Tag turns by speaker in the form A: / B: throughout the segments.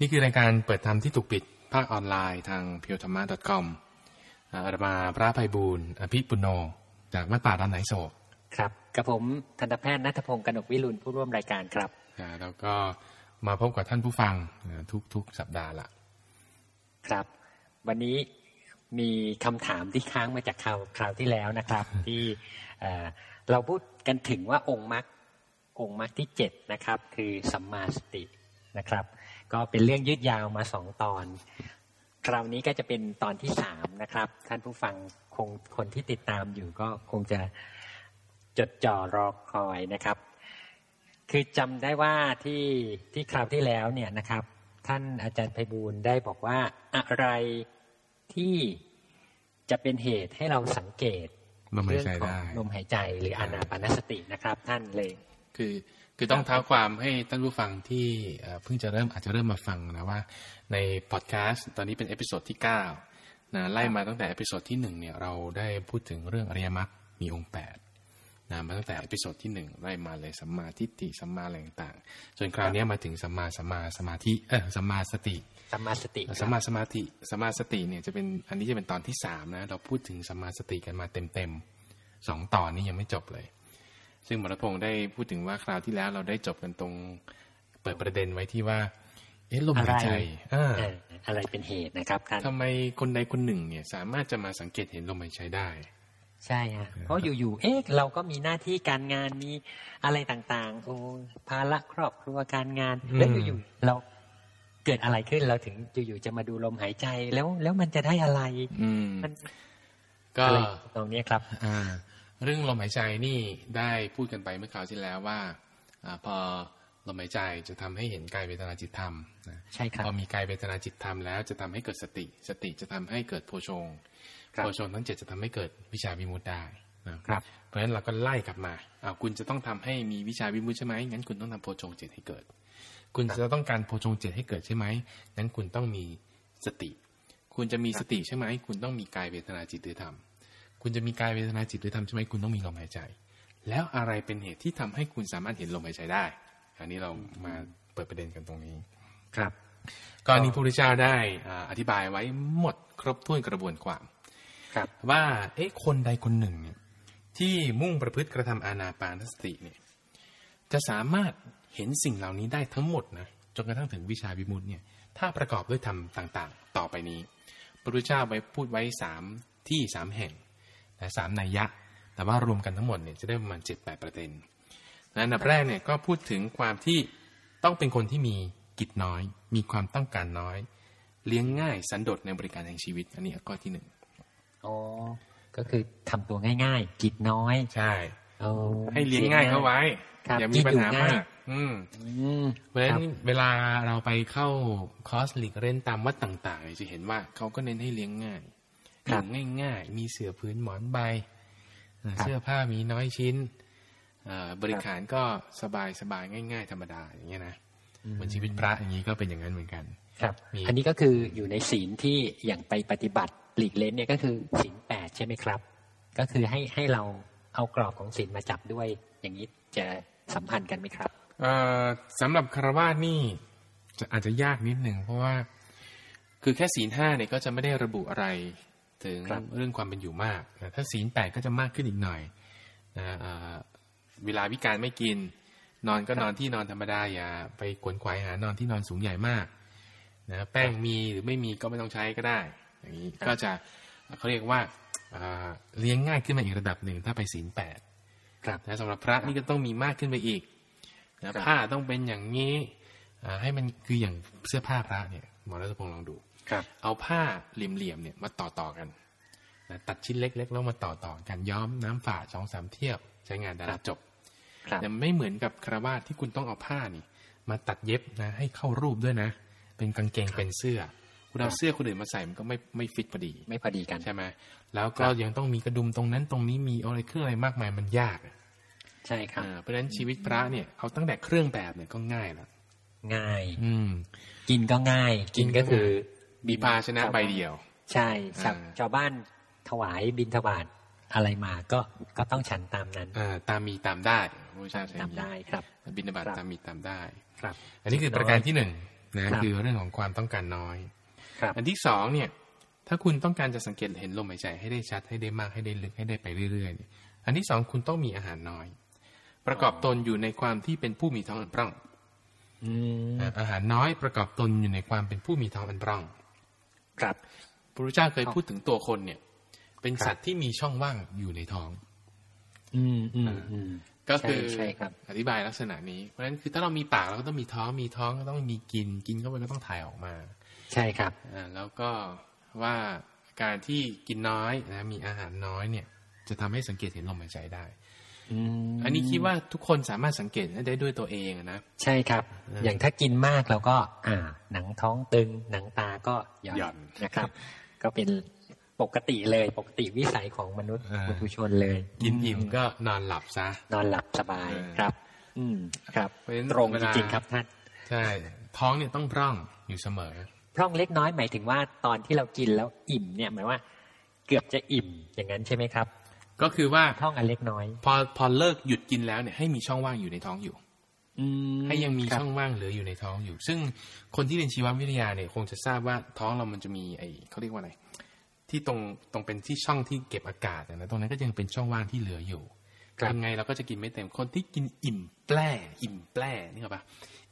A: นี่คือรายการเปิดธรรมที่ถูกปิดภาคออนไลน์ทาง p u r e t h a m a c o m อาตมาพระภัยบูรณ์อภิปุโน จากวัดป่าดอนไหนโศก
B: ครับกับผมทันตแพทย์นัทพงศ์กนกวิรุณผู้ร่วมรายการครับ
A: อ่าแล้วก็มาพบกับท่านผู้ฟังอ่าทุกๆสัปดาห์ละ
B: ครับ วันนี้มีคำถามที่ค้างมาจากคราวคราวที่แล้วนะครับ ที่เอ่อเราพูดกันถึงว่าองค์มรรคองค์มรรคที่เจ็ดนะครับ คือสัมมาสตินะครับ ก็เป็นเรื่องยืดยาวมาสองตอน คราวนี้ก็จะเป็นตอนที่สามนะครับ ท่านผู้ฟังคงคนที่ติดตามอยู่ก็คงจะจดจ่อรอคอยนะครับ คือจำได้ว่าที่ที่คราวที่แล้วเนี่ยนะครับ ท่านอาจารย์ไพบูลย์ได้บอกว่าอะไรที่จะเป็นเหตุให้เราสังเกต
A: ลมหายใจ
B: เรื่องขอ
A: ได้
B: งลมหายใจหรืออานาปานสตินะครับ ท่านเลย
A: คือ คือต้องเท้าความให้ท่านผู้ฟังที่เอ่อเพิ่งจะเริ่มอาจจะเริ่มมาฟังนะว่า ในพอดแคสต์ตอนนี้เป็น episode ที่9นะไล่มาตั้งแต่ episode ที่1เนี่ยเราได้พูดถึงเรื่องอริยมรรคมีองค์8นะมาตั้งแต่ episode ที่1ไล่มาเลยสัมมาทิฏฐิสัมมาอะไรต่างๆจนคราวเนี้ยมาถึงสัมมาสัมมาสมาธิเออสัมมาสติ
B: สัมมาสติครับ
A: สัมมาสมาธิสัมมาสติเนี่ยจะเป็นอันนี้จะเป็นตอนที่สามนะเราพูดถึงสัมมาสติกันมาเต็มๆสองตอนนี้ยังไม่จบเลย ซึ่งหมอรพงศ์ได้พูดถึงว่าคราวที่แล้วเราได้จบกันตรง เปิดประเด็นไว้ที่ว่า เอ๊ะลมหายใจอ่า
B: เอออะไรเป็นเหตุนะครับท่าน
A: ทำไมคนใดคนหนึ่ง เนี่ย สามารถจะมาสังเกตเห็นลมหายใจได้
B: ใช่ฮะเพราะอยู่ๆเอ๊ะเราก็มีหน้าที่การงานมีอะไรต่างๆโอ้ภาระครอบครัวการงาน
A: อืม
B: แล้วอยู่ๆเราเกิดอะไรขึ้นเราถึงอยู่ๆจะมาดูลมหายใจแล้วแล้วมันจะได้อะไร
A: อืม
B: มัน
A: ก็
B: อะไรตรงเนี้ยครับ
A: อ่า เรื่องลมหายใจนี่ได้พูดกันไปเมื่อคราวที่แล้วว่าอาพอลมหายใจจะทำให้เห็นกายเวทนาจิตธรรมนะ
B: ใช่ครับ
A: พอมีกายเวทนาจิตธรรมแล้วจะทำให้เกิดสติ สติจะทำให้เกิดโพชง
B: ครับ
A: โพชงทั้งเจ็ดจะทำให้เกิดวิชาวิมุตติได้นะครับ เพราะฉะนั้นเราก็ไล่กลับมาอ้าวคุณจะต้องทำให้มีวิชาวิมุตติใช่ไหมงั้นคุณต้องทำโพชงเจ็ดให้เกิด คุณจะต้องการโพชงเจ็ดให้เกิดใช่ไหมงั้นคุณต้องมีสติ คุณจะมีสติใช่ไหมคุณต้องมีกายเวทนาจิตหรือธรรม คุณจะมีกายเวทนาจิตหรือธรรมใช่ไหมคุณต้องมีลมหายใจ แล้วอะไรเป็นเหตุที่ทำให้คุณสามารถเห็นลมหายใจได้ อันนี้เรามาเปิดประเด็นกันตรงนี้
B: ครับ
A: ก็อันนี้พระพุทธเจ้าได้อ่าอธิบายไว้หมดครบถ้วนกระบวนความ
B: ครับ
A: ว่าเอ๊ะคนใดคนหนึ่งเนี่ยที่มุ่งประพฤติกระทำอานาปานสติเนี่ยจะสามารถเห็นสิ่งเหล่านี้ได้ทั้งหมดนะจนกระทั่งถึงวิชาวิมุตติเนี่ยถ้าประกอบด้วยธรรมต่างๆ ต่อไปนี้พระพุทธเจ้าไปพูดไว้สามที่สามแห่ง แต่สามนัยยะ แต่ว่ารวมกันทั้งหมดเนี่ยจะได้ประมาณเจ็ดแปดประเด็นนะอันดับแรกเนี่ยก็พูดถึงความที่ต้องเป็นคนที่มีกิจน้อย มีความต้องการน้อย เลี้ยงง่ายสันโดษในบริการแห่งชีวิต อันนี้ข้อที่หนึ่ง
B: อ๋อก็คือทำตัวง่ายๆ กิจน้อย
A: ใช่
B: เอา
A: ให้เลี้ยงง่ายเข้าไว้
B: ครับ
A: อย่ามีปัญหา
B: กินอยู่ง่ามา
A: ยกอืม
B: อืม
A: เพราะฉะ
B: ค
A: นั้
B: รับ
A: นเวลาเราไปเข้าคอร์สหลีกเล่นตามวัดต่าง ๆ จะเห็นว่าเขาก็เน้นให้เลี้ยงง่าย อยู่ง่ายๆ มีเสื่อพื้นหมอนใบเอ่อเสื้อผ้ามีน้อยชิ้นเอ่อบริการก็สบายสบายๆง่าย ๆ ธรรมดาอย่างเงี้ยนะเหมือนชีวิตพระอย่างนี้ก็เป็นอย่างนั้นเหมือนกัน
B: ครับ
A: มี
B: อันนี้ก็คืออยู่ในศีลที่อย่างไปปฏิบัติหลีกเล้นเนี่ยก็คือศีลแปดใช่ไหมครับ ก็คือให้ให้เราเอากรอบของศีลมาจับด้วย อย่างนี้จะสัมพันธ์กันไหมครับ
A: เอ่อสำหรับคารวาสนี่จะอาจจะยากนิดหนึ่งเพราะว่า คือแค่ศีลห้าเนี่ยก็จะไม่ได้ระบุอะไร ถึง
B: ครับ
A: เรื่องความเป็นอยู่มากนะถ้าศีลแปดก็จะมากขึ้นอีกหน่อยนะเอ่อเวลาวิการไม่กิน นอนก็นอนที่นอนธรรมดาอย่าไปขวนขวายหานอนที่นอนสูงใหญ่มากนะแป้งมีหรือไม่มีก็ไม่ต้องใช้ก็ได้ อย่างนี้ก็จะเขาเรียกว่าอ่าเลี้ยงง่ายขึ้นมาอีกระดับหนึ่งถ้าไปศีลแปด
B: ครับ
A: นะสำหรับพระนี่ก็ต้องมีมากขึ้นไปอีกนะครับผ้าต้องเป็นอย่างนี้อ่าให้มันคืออย่างเสื้อผ้าพระเนี่ยหมอรัตพงศ์ลองดู
B: ครับ
A: เอาผ้าเหลี่ยมๆเนี่ยมาต่อต่อๆกันนะตัดชิ้นเล็ก ๆ แล้วมาต่อต่อๆกันย้อมน้ำฝาดสองสามเที่ยวใช้งานได้แล้วจบ
B: ครับ
A: แต่ไม่เหมือนกับคารวาสที่คุณต้องเอาผ้านี่ มาตัดเย็บนะ ให้เข้ารูปด้วยนะ เป็นกางเกงเป็นเสื้อ คุณเอาเสื้อคนอื่นมาใส่มันก็ไม่ไม่ฟิตพอดี
B: ไม่พอดีกัน
A: ใช่ไหมแล้วก็ยังต้องมีกระดุมตรงนั้นตรงนี้มีอะไรเครื่องอะไรมากมายมันยากอะ
B: ใช่ครับ
A: อ่าเพราะฉะนั้นชีวิตพระเนี่ยเอาตั้งแต่เครื่องแบบเนี่ยก็ง่ายแล้ว
B: ง่าย
A: อืม
B: กินก็ง่าย กินก็คือ
A: มีภาชนะใบเดียว
B: ใช่ชาว
A: อ่า
B: ชาวบ้านถวายบิณฑบาตอะไรมาก็ก็ต้องฉันตามนั้น
A: อ่าตามมีตามได้พระพุทธเจ้าใช้
B: ตามได้ครับ
A: บินบาต
B: ครับ
A: ตามมีตามได้
B: ครับ
A: อันนี้คือประการที่หนึ่งนะครับคือเรื่องของความต้องการน้อย
B: ครับ
A: อันที่สองเนี่ย ถ้าคุณต้องการจะสังเกตเห็นลมหายใจให้ได้ชัดให้ได้มากให้ได้ลึกให้ได้ไปเรื่อยๆเนี่ยอันที่สองคุณต้องมีอาหารน้อย ประกอบตนอยู่ในความที่เป็นผู้มีท้องอันปร่อง
B: อืม
A: อะอาหารน้อยประกอบตนอยู่ในความเป็นผู้มีท้องอันปร่อง
B: ครับ
A: พระพุทธเจ้าเคย
B: ครับ
A: พูดถึงตัวคนเนี่ย เป็น
B: ครับ
A: สัตว์ที่มีช่องว่างอยู่ในท้อง
B: อืมอืมอืม
A: ก็คือ
B: ใช่ใช่ครับ
A: อธิบายลักษณะนี้ เพราะฉะนั้นคือถ้าเรามีปากเราก็ต้องมีท้องมีท้องก็ต้องมีกินกินเข้าไปก็ต้องถ่ายออกมา
B: ใช่ครับ
A: อ่าแล้วก็ว่าการที่กินน้อยนะมีอาหารน้อยเนี่ย จะทำให้สังเกตเห็นลมหายใจได้
B: อืม
A: อันนี้คิดว่าทุกคนสามารถสังเกตได้ด้วยตัวเองอะนะ
B: ใช่ครับ
A: เออ
B: อ
A: อย่าง
B: ถ้ากินมากเราก็ อ่า หนังท้องตึง หนังตาก็หย่
A: หย่
B: อ
A: อนน
B: นะครับ ก็เป็นปกติเลยปกติวิสัยของมนุษย์
A: อ่า
B: ปุถุชนเลย
A: กินอิ่มก็นอนหลับซะ
B: นอนหลับสบาย
A: เออ
B: ครับ อืมครับ
A: เพราะฉะนั้น
B: ตรง
A: เว
B: จ
A: ลา
B: ริงๆครับท่าน
A: ใช่ท้องเนี่ยต้องพร่องอยู่เสมอ
B: พร่องเล็กน้อยหมายถึงว่าตอนที่เรากินแล้วอิ่มเนี่ยหมายว่า เกือบจะอิ่มอย่างนั้นใช่ไหมครับ
A: ก็คือว่า
B: พร่องอันเล็กน้อย
A: พอพอเลิกหยุดกินแล้วเนี่ยให้มีช่องว่างอยู่ในท้องอยู่
B: อืม
A: ให้ยังมี
B: ครับ
A: ช่องว่างเหลืออยู่ในท้องอยู่ ซึ่งคนที่เรียนชีววิทยาเนี่ยคงจะทราบว่าท้องเรามันจะมีไอเขาเรียกว่าอะไรที่ตรงตรงเป็นที่ช่องที่เก็บอากาศอะนะตรงนั้นก็ยังเป็นช่องว่างที่เหลืออยู่
B: ครับ
A: ยังไงเราก็จะกินไม่เต็มคนที่กินอิ่มแปร่อิ่มแปร่นี่ครับปะ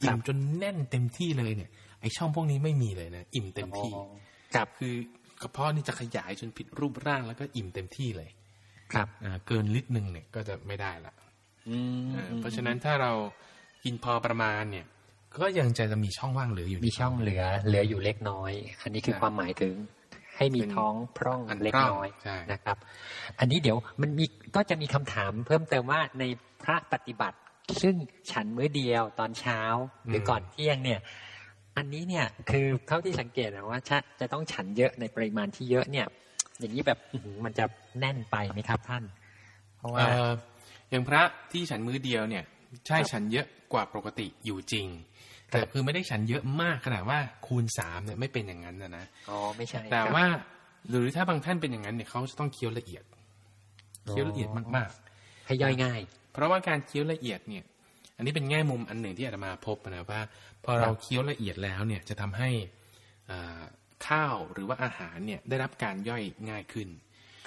A: อิ่มจนแน่นเต็มที่เลยเนี่ย ไอช่องพวกนี้ไม่มีเลยนะอิ่มเต็มที่
B: อ๋อครับ
A: คือกระเพาะนี่จะขยายจนผิดรูปร่างแล้วก็อิ่มเต็มที่เลย
B: ครับ
A: อ่าเกินลิตรหนึ่งเนี่ยก็จะไม่ได้ละ
B: อืม
A: อ่าเพราะฉะนั้นถ้าเรากินพอประมาณเนี่ย ก็ยังจะมีช่องว่างเหลืออยู่ใน
B: มีช่องเหลือ เหลืออยู่เล็กน้อย อันนี้คือ
A: ใช่
B: ความหมายถึงให้มี
A: เป็น
B: ท้องพร่อง
A: อัน
B: เล็ก
A: พร่อง
B: น้อย
A: ใช่
B: นะครับ อันนี้เดี๋ยวมันมีก็จะมีคำถามเพิ่มเติมว่าในพระปฏิบัติ ซึ่งฉันมื้อเดียวตอนเช้าหรือก่อนเที่ยงเนี่ย อันนี้เนี่ยคือเท่าที่สังเกตนะว่าจะจะต้องฉันเยอะในปริมาณที่เยอะเนี่ย อย่างนี้แบบอื้อหือมันจะแน่นไปไหมครับท่าน เพราะว่า
A: เอ่ออย่างพระที่ฉันมื้อเดียวเนี่ย ใช่
B: ครับ
A: ฉันเยอะกว่าปกติอยู่จริง แต่คือไม่ได้ฉันเยอะมากขนาดว่าคูณสามเนี่ยไม่เป็นอย่างนั้นนะนะ
B: อ๋อไม่ใช่
A: แต่
B: ครับ
A: ว่าหรือถ้าบางท่านเป็นอย่างนั้นเนี่ยเขาจะต้องเคี้ยวละเอียดเคี้ยวละเอียดมาก
B: ให้ย่อยง่าย
A: ๆเพราะว่าการเคี้ยวละเอียดเนี่ย อันนี้เป็นแง่มุมอันหนึ่งที่อาตมาพบนะว่า พอเราเคี้ยวละเอียดแล้วเนี่ยจะทำให้อ่า ข้าวหรือว่าอาหารเนี่ยได้รับการย่อยง่ายขึ้น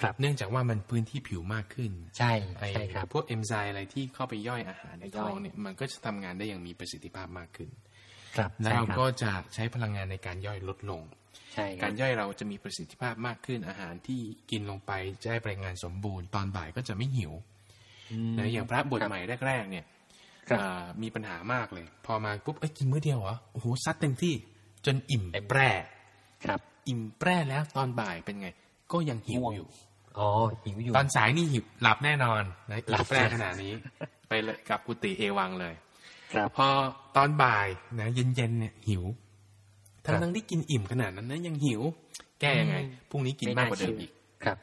B: ครับ
A: เนื่องจากว่ามันพื้นที่ผิวมากขึ้น
B: ใช่
A: ไอ้
B: ใช่ครับ
A: พวกเอนไซม์อะไรที่เข้าไปย่อยอาหารใน
B: ย่
A: ท้
B: อ
A: อยงเนี่ยมันก็จะทำงานได้อย่างมีประสิทธิภาพมากขึ้น
B: ครับ
A: และ
B: ใช่
A: เรา
B: ครับ
A: ก็จะใช้พลังงานในการย่อยลดลง
B: ใช่ค
A: กา
B: รับ
A: รย่อยเราจะมีประสิทธิภาพมากขึ้นอาหารที่กินลงไปจะได้พลังงานสมบูรณ์ตอนบ่ายก็จะไม่หิวนะอย่างพระบทใหม่แรกๆเนี่ย
B: ครับ
A: อ่ามีปัญหามากเลย พอมาปุ๊บเอ้ยกินมื้อเดียวเหรอโอ้โหซัดเต็มที่ จนอิ่มแปร่
B: ครับ
A: อิ่มแปร่แล้วตอนบ่ายเป็นไง ก็ยังหิว
B: ง่วง
A: อยู่
B: อ๋อหิวอยู่
A: ตอนสายนี่หิวหลับแน่นอนนะ
B: หลั
A: อิ่
B: บ
A: มแปร่ขนาดนี้ ไปเลยกับกุฏิเอวังเลย
B: ครับ
A: พอตอนบ่ายนะเย็นๆเนี่ยหิว
B: ครั
A: ทั้ง
B: บ
A: ทั้งๆที่กินอิ่มขนาดนั้นนะยังหิว แก้ยังไง
B: อืม
A: พรุ่งนี้กินมากกว่าเดิมอีก
B: ครับ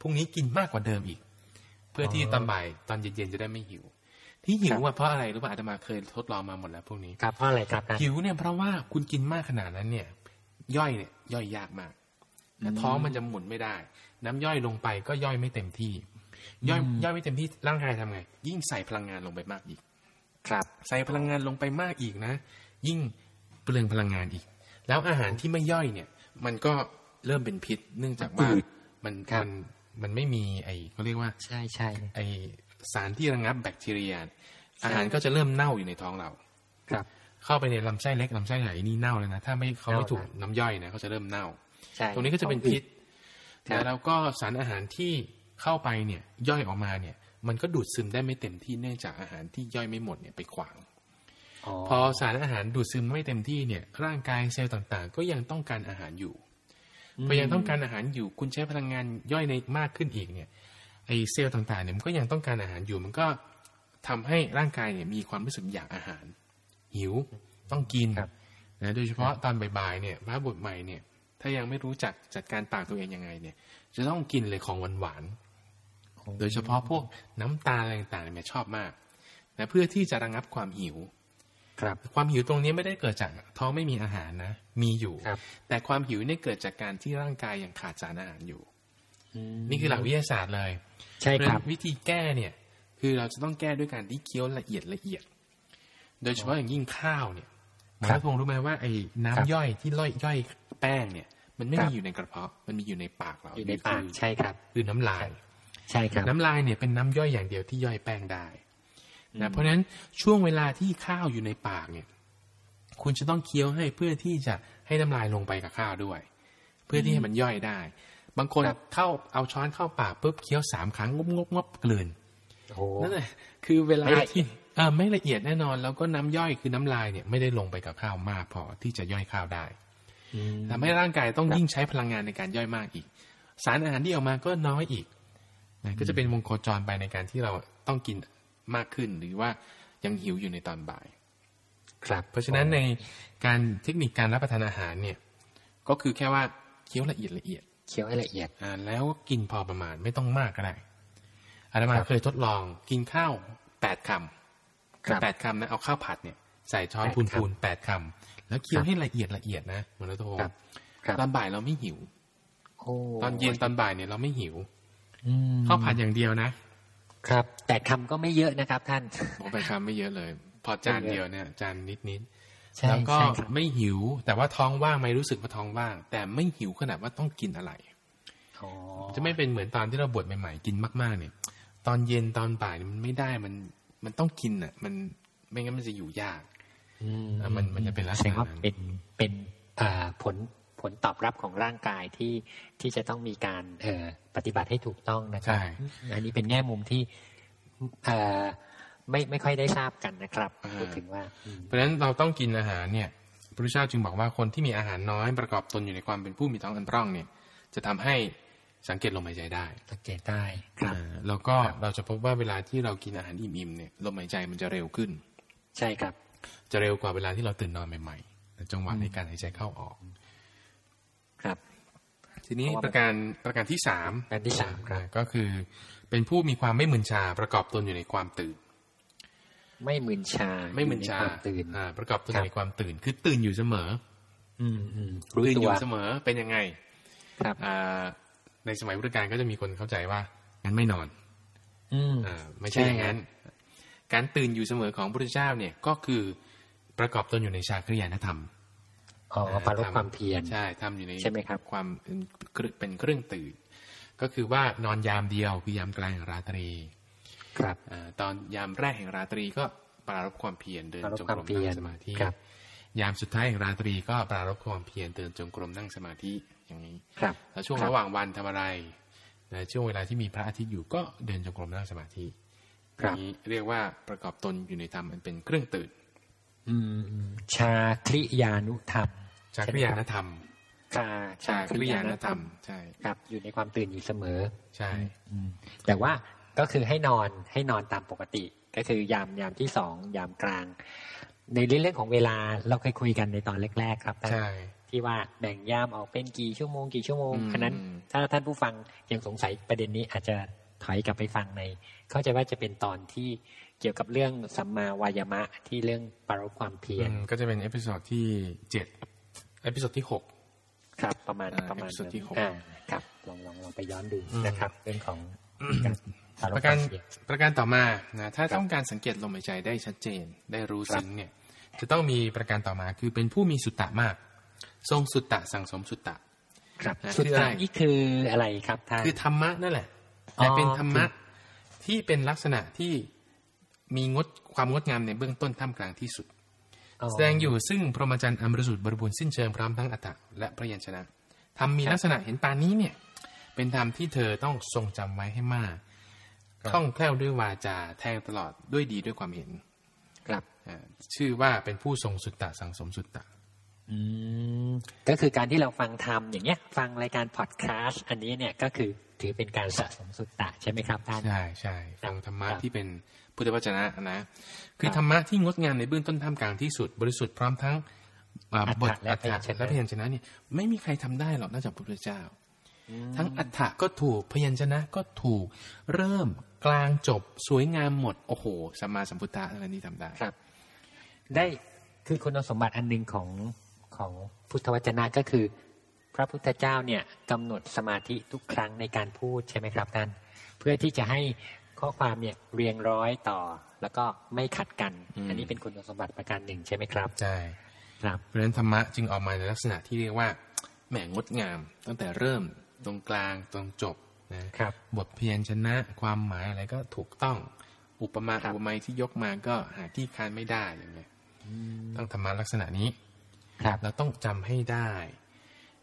A: พรุ่งนี้กินมากกว่าเดิมอีก เพื่อที่
B: อ๋อ
A: ตอนบ่ายตอนเย็นๆจะได้ไม่หิว ที่หิ
B: ครั
A: ว
B: บ
A: ว่าเพราะอะไรรู้ป่ะอาตมาเคยทดลองมาหมดแล้วพวกนี้
B: ครับเพราะอะไรครับท่าน
A: หิวเนี่ยเพราะว่าคุณกินมากขนาดนั้นเนี่ย ย่อยเนี่ย ย่อยยากมากนะท้องมันจะหมุนไม่ได้ น้ำย่อยลงไปก็ย่อยไม่เต็มที่ ย่อยย่อยไม่เต็มที่ร่างกายทำไง ยิ่งใส่พลังงานลงไปมากอีก
B: ครับ
A: ใส่พลังงานลงไปมากอีกนะ ยิ่งเปลืองพลังงานอีก แล้วอาหารที่ไม่ย่อยเนี่ย มันก็เริ่มเป็นพิษ เนื่องจากว่า
B: อืด
A: มัน
B: ครับ
A: มันมันไม่มีไอเขาเรียกว่า
B: ใช่ใช่
A: ไอสารที่ระงับแบคทีเรีย อาหารก็จะเริ่มเน่าอยู่ในท้องเรา
B: ครับ
A: เข้าไปในลำไส้เล็กลำไส้ใหญ่นี่เน่าเลยนะ ถ้าไม่เขาไม่
B: เน่า
A: ถูก
B: นะ
A: น้ำย่อยนะเขาจะเริ่มเน่า
B: ใช่
A: ตรงนี้ก็จะเป็นพิษ
B: ครับ
A: แล้วก็สารอาหารที่เข้าไปเนี่ยย่อยออกมาเนี่ย มันก็ดูดซึมได้ไม่เต็มที่เนื่องจากอาหารที่ย่อยไม่หมดเนี่ยไปขวาง
B: อ๋อ
A: พอสารอาหารดูดซึมไม่เต็มที่เนี่ย ร่างกายเซลล์ต่างๆ ก็ยังต้องการอาหารอยู่พอยังต้องการอาหารอยู่คุณใช้พลังงานย่อยในมากขึ้นอีกเนี่ยไอเซลล์ต่างๆเนี่ยมันก็ยังต้องการอาหารอยู่ มันก็ทำให้ร่างกายเนี่ยมีความรู้สึกอยากอาหาร หิวต้องกิน
B: ครับ
A: นะโดยเฉพาะตอนบ่ายๆเนี่ยพระบทใหม่เนี่ย ถ้ายังไม่รู้จักจัดการปากตัวเองยังไงเนี่ย จะต้องกินเลยของหวานๆโดยเฉพาะพวกน้ำตาลอะไรต่างๆเนี่ยชอบมากนะเพื่อที่จะระงับความหิว
B: ครับ
A: ความหิวตรงนี้ไม่ได้เกิดจากท้องไม่มีอาหารนะ มีอยู่
B: ครับ
A: แต่ความหิวเนี่ยเกิดจากการที่ร่างกายยังขาดสารอาหารอยู่
B: อืม
A: นี่คือหลักวิทยาศาสตร์เลย
B: ใช่
A: เพราะ
B: ค
A: ฉะ
B: รับ
A: นั้นวิธีแก้เนี่ย คือเราจะต้องแก้ด้วยการที่เคี้ยวละเอียดละเอียด โดยเฉพาะอย่างยิ่งข้าวเนี่ยหมอ
B: ครับ
A: รัตพงศ์รู้ไหมว่าไอ้น้ำ
B: ครับ
A: ย่อยที่ย่อยย่อยแป้งเนี่ย มันไม่
B: ครั
A: มี
B: บ
A: อยู่ในกระเพาะ มันมีอยู่ในปากเรา
B: อยู่ในปาก
A: คือ
B: ใช่ครับ
A: คือน้ำลาย
B: ใช่ครับ
A: น้ำลายเนี่ยเป็นน้ำย่อยอย่างเดียวที่ย่อยแป้งได้นะเพราะฉะนั้นช่วงเวลาที่ข้าวอยู่ในปากเนี่ย คุณจะต้องเคี้ยวให้เพื่อที่จะให้น้ำลายลงไปกับข้าวด้วย เพื่อที่ให้มันย่อยได้ บางคน
B: ครับ
A: เข้าเอาช้อนเข้าปากปุ๊บเคี้ยวสามครั้งงบงบงบกลืน
B: โอ้โห
A: นั่นแหละคือเวลา
B: ไม่ละเอี
A: ที่
B: ยด
A: เอ่า ไม่ละเอียดแน่นอน แล้วก็น้ำย่อยคือน้ำลายเนี่ยไม่ได้ลงไปกับข้าวมากพอที่จะย่อยข้าวได้
B: อืม
A: ทำให้ร่างกายต้อง
B: ครับ
A: ยิ่งใช้พลังงานในการย่อยมากอีก สารอาหารที่ออกมาก็น้อยอีกนะก็จะเป็นวงโคจรไปในการที่เราต้องกินมากขึ้น หรือว่ายังหิวอยู่ในตอนบ่าย
B: ครับ
A: เพราะฉะนั้นในการเทคนิคการรับประทานอาหารเนี่ย ก็คือแค่ว่าเคี้ยวละเอียดละเอียด
B: เคี้ยวให้ละเอียด
A: อ่าแล้วกินพอประมาณไม่ต้องมากก็ได้อาตมา
B: ครับ
A: เคยทดลองกินข้าวแปดค
B: ครับำ
A: แปดคำนะเอาข้าวผัดเนี่ยใส่ช้อน
B: แปด
A: พูน
B: คำ
A: พูนแปดคำแล้วเคี้ยว
B: ครับ
A: ให้ละเอียดละเอียดนะเหมือนรัตโท
B: ครับครับ
A: ตอนบ่ายเราไม่หิว
B: โอ้
A: ตอนเย็นตอนบ่ายเนี่ยเราไม่หิว
B: อืม
A: ข้าวผัดอย่างเดียวนะ ครับ
B: แต่คำก็ไม่เยอะนะครับ ท่าน
A: ผมไปคำไม่เยอะเลย พอจานเดียวเนี่ย จานนิดนิดๆ
B: ใช่
A: แล้วก็
B: ใช่ครับ
A: ไม่หิว แต่ว่าท้องว่างไหมรู้สึกว่าท้องว่าง แต่ไม่หิวขนาดว่าต้องกินอะไร
B: อ๋อ
A: จะไม่เป็นเหมือนตอนที่เราบวชใหม่ๆกินมาก ๆ เนี่ย ตอนเย็นตอนบ่ายเนี่ยมันไม่ได้มัน มันต้องกินอะ มันไม่งั้นมันจะอยู่ยาก
B: อืม
A: อะมันมันจะเป็นลักษณะ
B: แสดงว่า
A: นั้น
B: เป็นเป็นอ่าผลผลตอบรับของร่างกายที่ที่จะต้องมีการเอ่อปฏิบัติให้ถูกต้องนะครั
A: ใช่
B: อันนี้เป็นแง่มุมที่เอ่อไม่ไม่ค่อยได้ทราบกันนะครับ
A: อ่า
B: พูดถึงว่าอืม
A: เพราะฉะนั้นเราต้องกินอาหารเนี่ยพระพุทธเจ้าจึงบอกว่าคนที่มีอาหารน้อยประกอบตนอยู่ในความเป็นผู้มีท้องอันพร่องเนี่ย จะทำให้ สังเกตลมหายใจได้
B: สังเกตได้ครับ
A: อ่าแล้วก็เราจะพบว่าเวลาที่เรากินอาหารอิ่มๆเนี่ยลมหายใจมันจะเร็วขึ้น
B: ใช่ครับ
A: จะเร็วกว่าเวลาที่เราตื่นนอนใหม่ๆจังหวะในการหายใจเข้าออก
B: ครับ
A: ทีนี้
B: เพราะว่า
A: ประการประการที่สาม
B: การที่สามครับ
A: ก็คือ เป็นผู้มีความไม่มึนชาประกอบตนอยู่ในความตื่น
B: ไม่มึนชา
A: ไม่มึนชา
B: อยู่ใความตื่น
A: อ่าประกอบตนอ
B: ครับ
A: ยู่ในความตื่น คือตื่นอยู่เสมอ
B: อืมอืมรู้
A: ตื่น
B: ตั
A: อ
B: ว
A: ยู่เสมอเป็นยังไง
B: ครับ
A: อ่า ในสมัยพุทธกาลก็จะมีคนเข้าใจว่างั้นไม่นอน
B: อืม
A: อ่าไม่ใช่อย่างนั้น การตื่นอยู่เสมอของพระพุทธเจ้าเนี่ยก็คือประกอบตนอยู่ในชาคริยานธรรม
B: อ๋อ
A: อ่า
B: ปรารบ
A: ทำ
B: ความเพียร
A: ใช่ทำอยู่ใน
B: ใช่ไหมครับ
A: ความเป็นเป็นเครื่องตื่น ก็คือว่านอนยามเดียวคือยามกลางแห่งราตรี
B: ครับ
A: อาตอนยามแรกแห่งราตรีก็ปรารบความเพียรเดิน
B: ปรารภ
A: จง
B: ความ
A: กรม
B: เพียร
A: นั่งสมาธิ
B: ครับ
A: ยามสุดท้ายแห่งราตรีก็ปรารบความเพียรเดินจงกรมนั่งสมาธิ อย่างนี้
B: ครับ
A: แล้วช่วง
B: ครับ
A: ระหว่างวันทำอะไรนะช่วงเวลาที่มีพระอาทิตย์อยู่ก็เดินจงกรมนั่งสมาธิ
B: ค
A: อ
B: รับ
A: ย่างนี้เรียกว่าประกอบตนอยู่ในธรรมอันเป็นเครื่องตื่น
B: อืมอืมชาคริยานุธรรม
A: ชาคริยานธรรม
B: ชา
A: ชาคริยานธรรม ใช่
B: ครับอยู่ในความตื่นอยู่เสมอ
A: ใช่
B: อืมแต่ว่าก็คือให้นอนให้นอนตามปกติ ก็คือยามยามที่สองยามกลาง ในเรื่องของเวลาเราเคยคุยกันในตอนแรก ๆ ครับท่าน
A: ใช่
B: ที่ว่าแบ่งยามออกเป็นกี่ชั่วโมงกี่ชั่วโมง
A: อืม
B: อันนั้นถ้าท่านผู้ฟังยังสงสัยประเด็นนี้อาจจะถอยกลับไปฟังใน เข้าใจว่าจะเป็นตอนที่เกี่ยวกับเรื่องสัมมาวายามะที่เรื่องปรารภความเพียร
A: อืมก็จะเป็น episode ที่เจ็ด episode ที่หก
B: ครับประมาณ
A: อ่า
B: ประมาณ
A: episode ที่หก
B: อ่าครับลองลองลองไปย้อนดู
A: อืม
B: นะครับ เรื่องของการปราร
A: ป
B: ภ
A: ระ
B: ค
A: การ
B: วามเพียร
A: ประการต่อมานะถ้า
B: ครับ
A: ต้องการสังเกตลมหายใจได้ชัดเจนได้รู้
B: ครับ
A: ซึ้งเนี่ย จะต้องมีประการต่อมาคือเป็นผู้มีสุตตะมาก ทรงสุตตะสั่งสมสุตตะ
B: ครับ
A: นะ
B: สุด
A: คืออะไร
B: ท้ายนี่คืออะไรครับท่าน
A: คือธรรมะนั่นแหละ
B: อ๋อ
A: แต่เป็นธรรมะที่เป็นลักษณะที่มีงดความงดงามในเบื้องต้นท่ามกลางที่สุด
B: อ๋อ
A: แสดงอยู่ซึ่งพรหมจรรย์อัมรสุดบริบูรณ์สิ้นเชิงพร้อมทั้งอัตถะและพระยัญชนะธรรมมีลักษณะเห็นปานนี้เนี่ย เป็นธรรมที่เธอต้องทรงจำไว้ให้มากคล่องแคล่วด้วยวาจาแทงตลอดด้วยดีด้วยความเห็น
B: ครับ
A: อ่าชื่อว่าเป็นผู้ทรงสุตตะสังสมสุตตะ
B: อืม ก็คือการที่เราฟังธรรมอย่างเงี้ย ฟังรายการพอดแคสต์อันนี้เนี่ยก็คือถือเป็นการสะสมสุตตะใช่ไหมครับท่าน
A: ใช่ใช่ฟังธรรมะ
B: ครับ
A: ที่เป็นพุทธวจนะนะ คือ
B: ครับ
A: ธรรมะที่งดงามในเบื้องต้นท่ามกลางที่สุดบริสุทธิ์พร้อมทั้งอ่า
B: อัฏฐะ
A: บท
B: และ
A: อัฏฐะ
B: พยัญชนะ
A: และพยัญชนะเนี่ยไม่มีใครทำได้หรอกนอกจากพระพุทธเจ้า ทั้งอัฏฐะก็ถูกพยัญชนะก็ถูกเริ่มกลางจบสวยงามหมด โอ้โหสัมมาสัมพุทธะอะไรนี่ทำได้
B: ครับ ได้คือคุณสมบัติอันหนึ่งของ ของพุทธวจนะก็คือ พระพุทธเจ้าเนี่ยกำหนดสมาธิทุกครั้งในการพูดใช่ไหมครับท่านเพื่อที่จะให้ข้อความเนี่ยเรียงร้อยต่อ แล้วก็ไม่ขัดกัน
A: อืม
B: อันนี้เป็นคุณสมบัติประการหนึ่งใช่ไหมครับ
A: ใช่
B: ครับ
A: เพราะฉะนั้นธรรมะจึงออกมาในลักษณะที่เรียกว่าแหมงดงาม ตั้งแต่เริ่มตรงกลางตรงจบนะครับบทเพียรชนะความหมายอะไรก็ถูกต้องอุปมา
B: ครับ
A: อุปไมยที่ยกมาก็หาที่คานไม่ได้อย่างเงี้ยต้องธรรมะลักษณะนี้
B: ครับ
A: เราต้องจำให้ได้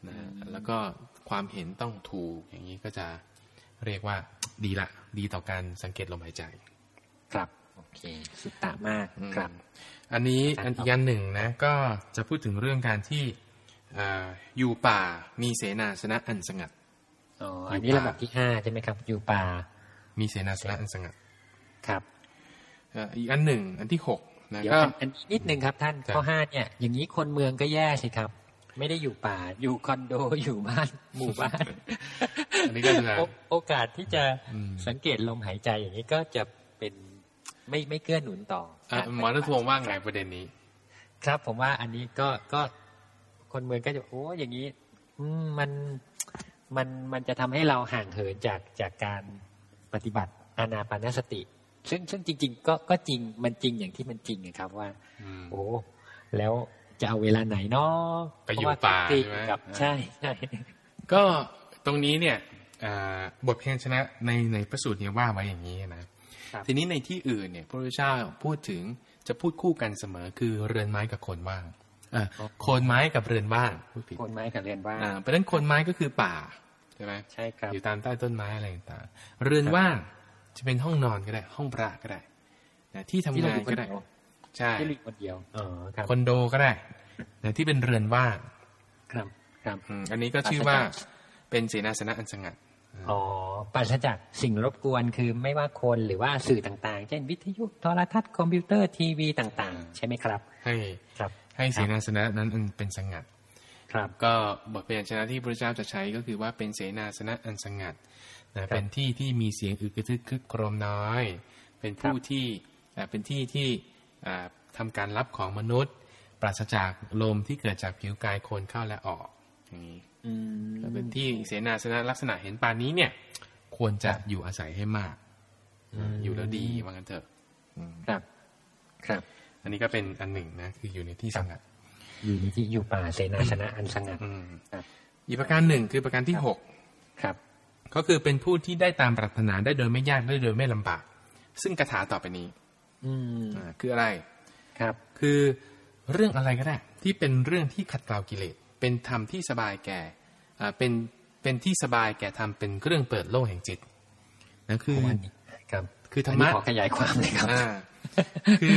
A: นะแล้วก็ความเห็นต้องถูกอย่างนี้ก็จะเรียกว่าดีละ ดีต่อการสังเกตลมหายใจ
B: ครับโอเคสุดตามาก
A: อืม
B: ครับ
A: อันนี้
B: ครับ
A: อันอีกอันหนึ่งนะ ก็จะพูดถึงเรื่องการที่อ่าอยู่ป่ามีเสนาสนะอันสงัด
B: อ๋อ
A: อยู่
B: อันนี้
A: ป่า
B: ลำดับที่ห้าใช่ไหมครับ อยู่ป่า
A: มีเสนาสนะอันสงัด
B: ครับ
A: เอ่ออีกอันหนึ่ง อันที่หก นะ
B: เดี๋ยว
A: ก็
B: อันอันนี้นิดนึงครับท่าน
A: ครับ
B: ข้อห้าเนี่ย อย่างนี้คนเมืองก็แย่สิครับ ไม่ได้อยู่ป่า อยู่คอนโดอยู่บ้านหมู่บ้าน
A: อันนี้ก็จะ
B: โอโอกาสที่จะ
A: อืม
B: สังเกตลมหายใจอย่างนี้ก็จะเป็นไม่ไม่เกื้อหนุนต่อ
A: อะหมอรัตวงศ์ว่าไงประเด็นนี้
B: ครับผมว่าอันนี้ก็ก็คนเมืองก็จะโอ้อย่างนี้ อืมมันมันมันจะทำให้เราห่างเหินจากจากการปฏิบัติอานาปานสติ ซึ่งซึ่งจริง ๆ ก็ก็จริงมันจริงอย่างที่มันจริงนะครับว่า
A: อืม
B: โอ้แล้วจะเอาเวลาไหนเนาะ
A: ไปอยู่
B: เพระว่
A: ป่า
B: ติด
A: ใช่ไหม
B: กับใช่ใช่
A: ก็ตรงนี้เนี่ยอ่าบทเพียรชนะในในพระสูตรเนี่ยว่าไว้อย่างนี้นะ
B: ครับ
A: ทีนี้ในที่อื่นเนี่ย พระพุทธเจ้าพูดถึงจะพูดคู่กันเสมอคือเรือนไม้กับโคนว่างเอ่อโคนไม้กับเรือนว่างพูดผิด
B: คนไม้กับเรียนว่า
A: อ่าเพราะฉะนั้นโคนไม้ก็คือป่าใช่ไหม
B: ใช่ครับ
A: อยู่ตามใต้ต้นไม้อะไรต่างๆเรือนว่าง จะเป็นห้องนอนก็ได้ ห้องพระก็ได้นะที่ทำ
B: ที่เรา
A: งา
B: อนยู่คน
A: ก็ได้
B: เดียว
A: ใช่
B: ที่เราอยู่คนเดียวอ๋อครับ
A: คอนโดก็ได้นะที่เป็นเรือนว่าง
B: ครับครับ
A: อืมอันนี้ก็ชื่อว่าเป็นเสนาสนะอันสงัด
B: อ๋อปราศจากสิ่งรบกวนคือไม่ว่าคนหรือว่าสื่อต่างๆ เช่นวิทยุโทรทัศน์คอมพิวเตอร์ทีวีต่างๆ ใช่ไหมครับ
A: ให้
B: ครับ
A: ให้เสนาสนะนั้นอันเป็นสงัด
B: ครับ
A: ก็บทเปลี่ยนชนะที่พระเจ้าจะใช้ก็คือว่าเป็นเสนาสนะอันสงัด นะเป็นที่ที่มีเสียงอึกกระทึกคึกโครมน้อย เป็นผู้ที่อ่าเป็นที่ที่อ่าทำการรับของมนุษย์ ปราศจากลมที่เกิดจากผิวกายคนเข้าและออกอย่างนี้
B: อืม
A: แล้วเป็นที่เสนาสนะลักษณะเห็นปานนี้เนี่ย ควรจะอยู่อาศัยให้มาก
B: อืม
A: อยู่แล้วดีว่างั้นเถอะอืม
B: ครับ ครับ
A: อันนี้ก็เป็นอันหนึ่งนะ คืออยู่ในที่สงัด
B: อยู่ในที่อยู่ป่าเสนาสนะอันสงัด
A: อืม
B: ครับ
A: อีกประการหนึ่งคือประการที่หก
B: ครับ
A: ก็คือเป็นผู้ที่ได้ตามปรารถนาได้โดยไม่ยากได้โดยไม่ลำบาก ซึ่งคาถาต่อไปนี้
B: อืม
A: อ่าคืออะไร
B: ครับ
A: คือเรื่องอะไรก็ได้ ที่เป็นเรื่องที่ขัดเกลากิเลสเป็นธรรมที่สบายแก่อ่าเป็นเป็นที่สบายแก่ธรรมเป็นเครื่องเปิดโลกแห่งจิตนั่นคือ
B: วันนี้ครับ
A: คือธร
B: อั
A: ร
B: นนี้
A: มะ
B: ขอขยายความเลยครับ
A: อ่าคือ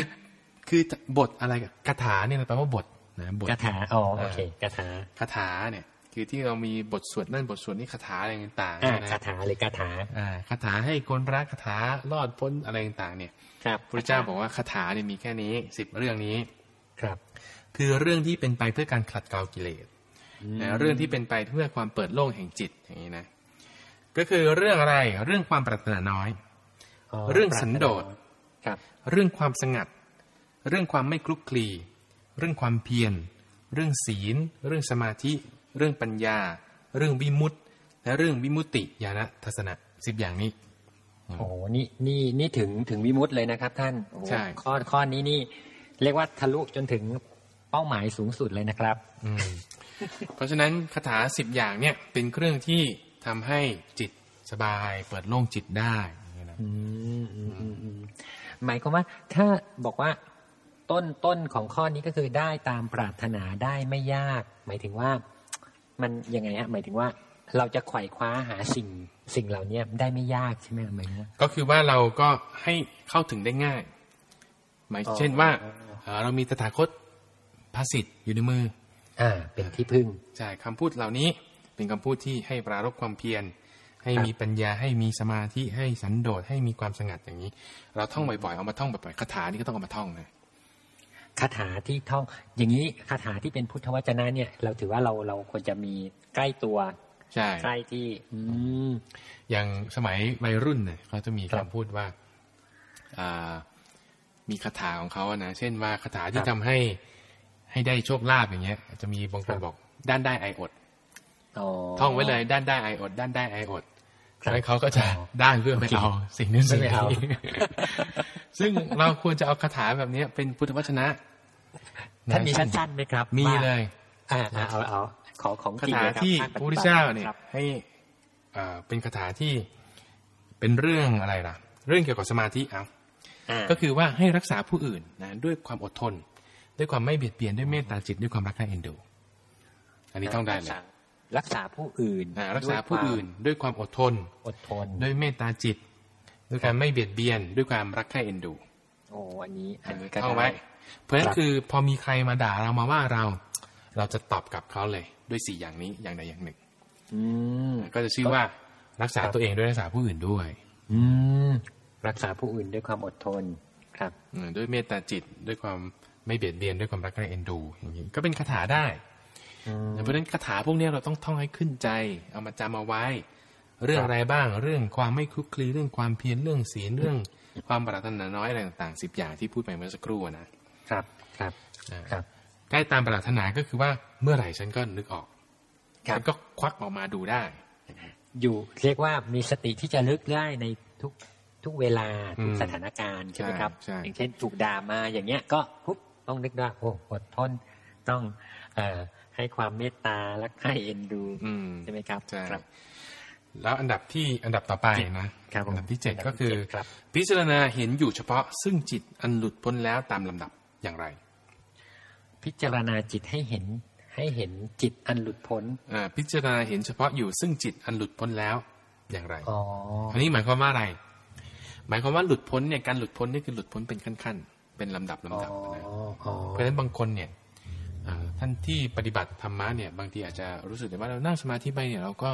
A: คือบทอะไรกับคาถาเนี่ยแปลว่าบทนะบท
B: กระถาอ๋อโอเคกระถา
A: คาถาเนี่ย คือที่เรามีบทสวดนั่นบทสวดนี่คาถาอะไรต่างๆ
B: อ่า
A: ใช่ไหม
B: คาถาหรือกระถา
A: อ่าคาถาให้คนรักคาถารอดพ้นอะไรต่างๆเนี่ย
B: ครับ
A: พระเจ้าบอกว่าคาถาเนี่ยมีแค่นี้สิบเรื่องนี้
B: ครับ
A: คือเรื่องที่เป็นไปเพื่อการขัดเกลากิเลสนะเรื่องที่เป็นไปเพื่อความเปิดโล่งแห่งจิตอย่างนี้นะก็คือเรื่องอะไรเรื่องความปรารถนาน้อย เรื่องสันโดษ
B: ครับ
A: เรื่องความสงัด เรื่องความไม่คลุกคลี เรื่องความเพียร เรื่องศีล เรื่องสมาธิ เรื่องปัญญา เรื่องวิมุตติ และเรื่องวิมุตติญาณทัศนะสิบอย่างนี้
B: โอ้โหนี่นี่นี่ถึงถึงวิมุตต์เลยนะครับ ท่านโอ้โห
A: ใช่
B: ข้อข้อนี้นี่ เรียกว่าทะลุจนถึงเป้าหมายสูงสุดเลยนะครับ
A: อืมเพราะฉะนั้นคาถาสิบอย่างเนี่ย เป็นเครื่องที่ทำให้จิตสบาย เปิดโล่งจิตได้อย่างนี้นะ
B: อืมอืมอืมอืมหมายความว่า ถ้าบอกว่าต้นต้นของข้อนี้ก็คือได้ตามปรารถนาได้ไม่ยาก หมายถึงว่า มันยังไงฮะหมายถึงว่าเราจะไขว่คว้าหาสิ่งสิ่งเหล่านี้ได้ไม่ยากใช่ไหมหมายถึงว่า
A: ก็คือว่าเราก็ให้เข้าถึงได้ง่าย หมาย
B: อ๋อ
A: เช่นว่าเอ่อเรามีตถาคตภาษิตอยู่ในมือ
B: อ่าเป็นที่พึ่ง
A: ใช่คำพูดเหล่านี้เป็นคำพูดที่ให้ปรารบความเพียรให้
B: ครับ
A: มีปัญญาให้มีสมาธิให้สันโดษให้มีความสงัดอย่างนี้ เราท่องบ่อยๆเอามาท่องบ่อยๆคาถานี่ก็ต้องเอามาท่องนะ
B: คาถาที่ท่องอย่างนี้คาถาที่เป็นพุทธวจนะเนี่ย เราถือว่าเราเราควรจะมีใกล้ตัว
A: ใช่
B: ใกล้ที่อืม
A: อย่างสมัยวัยรุ่นเนี่ยเขาจะมี
B: ครั
A: คำ
B: บ
A: พูดว่าอ่ามีคาถาของเขาอะนะ เช่นว่าคาถาที่
B: ครับ
A: ทำให้ให้ได้โชคลาภอย่างเงี้ย จะมีบางค
B: ครั
A: น
B: บ
A: บอกด้านได้ไออด
B: อ๋อ
A: ท่องไว้เลย ด้านได้ไออด ด้านได้ไออด
B: ครับ
A: แล้วเขาก็จะ
B: อ๋อ
A: ด้านเพื่อไป
B: โอเค
A: เอาสิ่งนั้นสิ่ง
B: ไม่เอา
A: นี้ ซึ่งเราควรจะเอาคาถาแบบเนี้ยเป็นพุทธวจนะ
B: ท่านมีสั้นๆไหมครับ
A: มีเลย
B: อ่าเอาเอาขอของ
A: คา
B: จริง
A: ถา
B: เลยครับ
A: ที่
B: ภค
A: พระพุทธเจ้าเนี่ย
B: ครับ
A: ให้อ่าเป็นคาถาที่เป็นเรื่องอะไรล่ะ เรื่องเกี่ยวกับสมาธิเอา
B: อ่า
A: ก็คือว่าให้รักษาผู้อื่นนะด้วยความอดทน ด้วยความไม่เบียดเบียนด้วยเมตตาจิตด้วยความรักและเอ็นดู อันนี้ต้องได้เลย
B: รักษาผู้อื่น
A: อ่ารักษาผู้อื่น ด้วยความอดทน
B: อดทน
A: ด้วยเมตตาจิต ด้วยการไม่เบียดเบียนด้วยความรักใคร่เอ็นดู
B: โอ้อันนี้ อันนี้ก็
A: ท่องไว้
B: ได้
A: เพราะฉะนั้
B: คนรับ
A: คือพอมีใครมาด่าเรามาว่าเรา เราจะตอบกลับเขาเลย ด้วยสี่อย่างนี้อย่างใดอย่างหนึ่ง
B: อืม
A: ก็จะชื่อว่ารักษา
B: ครับ
A: ตัวเองด้วยรักษาผู้อื่นด้วย
B: อืมรักษาผู้อื่นด้วยความอดทนครับ
A: อืมด้วยเมตตาจิตด้วยความไม่เบียดเบียนด้วยความรักและเอ็นดู อย่างนี้ก็เป็นคาถาได้
B: อืม
A: เพราะฉะนั้นคาถาพวกนี้เราต้องท่องให้ขึ้นใจ เอามาจำเอาไว้ เรื่องอะไรบ้าง เรื่องความไม่คลุกคลีเรื่องความเพียรเรื่องศีลเรื่องความปรารถนาน้อยอะไรต่างๆสิบอย่างที่พูดไปเมื่อสักครู่อะนะครับ
B: ครับ
A: อ่า
B: ครับ
A: ใกล้ตามปรารถนาก็คือว่าเมื่อไหร่ฉันก็นึกออก
B: ครับ
A: ฉันก็ควักออกมาดูได้
B: อยู่เรียกว่ามีสติที่จะลึกได้ในทุกทุกเวลาทุก
A: อืม
B: สถานการณ์ใช่ไหมครับ
A: ใช่ใช่
B: อย่างเช่นถูกด่ามาอย่างเงี้ยก็ปุ๊บต้องนึกได้โอ้อดทนต้องเอ่อให้ความเมตตาและให้เอ็นดู
A: อืม
B: ใช่ไหมครับ
A: ใช่
B: ครับ
A: แล้วอันดับที่อันดับต่อไปนะครับ
B: ผม
A: อันดับที่เจ็ด
B: อันดับ
A: ก็คือ
B: ที่เจ็ดครับ
A: พิจารณาเห็นอยู่เฉพาะซึ่งจิตอันหลุดพ้นแล้วตามลำดับอย่างไร
B: พิจารณาจิตให้เห็นให้เห็นจิตอันหลุดพ้น
A: อ่าพิจารณาเห็นเฉพาะอยู่ซึ่งจิตอันหลุดพ้นแล้วอย่างไร
B: อ๋อ
A: อันนี้หมายความว่าอะไร หมายความว่าหลุดพ้นเนี่ยการหลุดพ้นนี่คือหลุดพ้นเป็นขั้นๆเป็นลำดับลำดับนะ
B: อ๋อ
A: เพราะฉะนั้นบางคนเนี่ยอ่าท่านที่ปฏิบัติธรรมะเนี่ย บางทีอาจจะรู้สึกได้ว่าเรานั่งสมาธิไปเนี่ยเราก็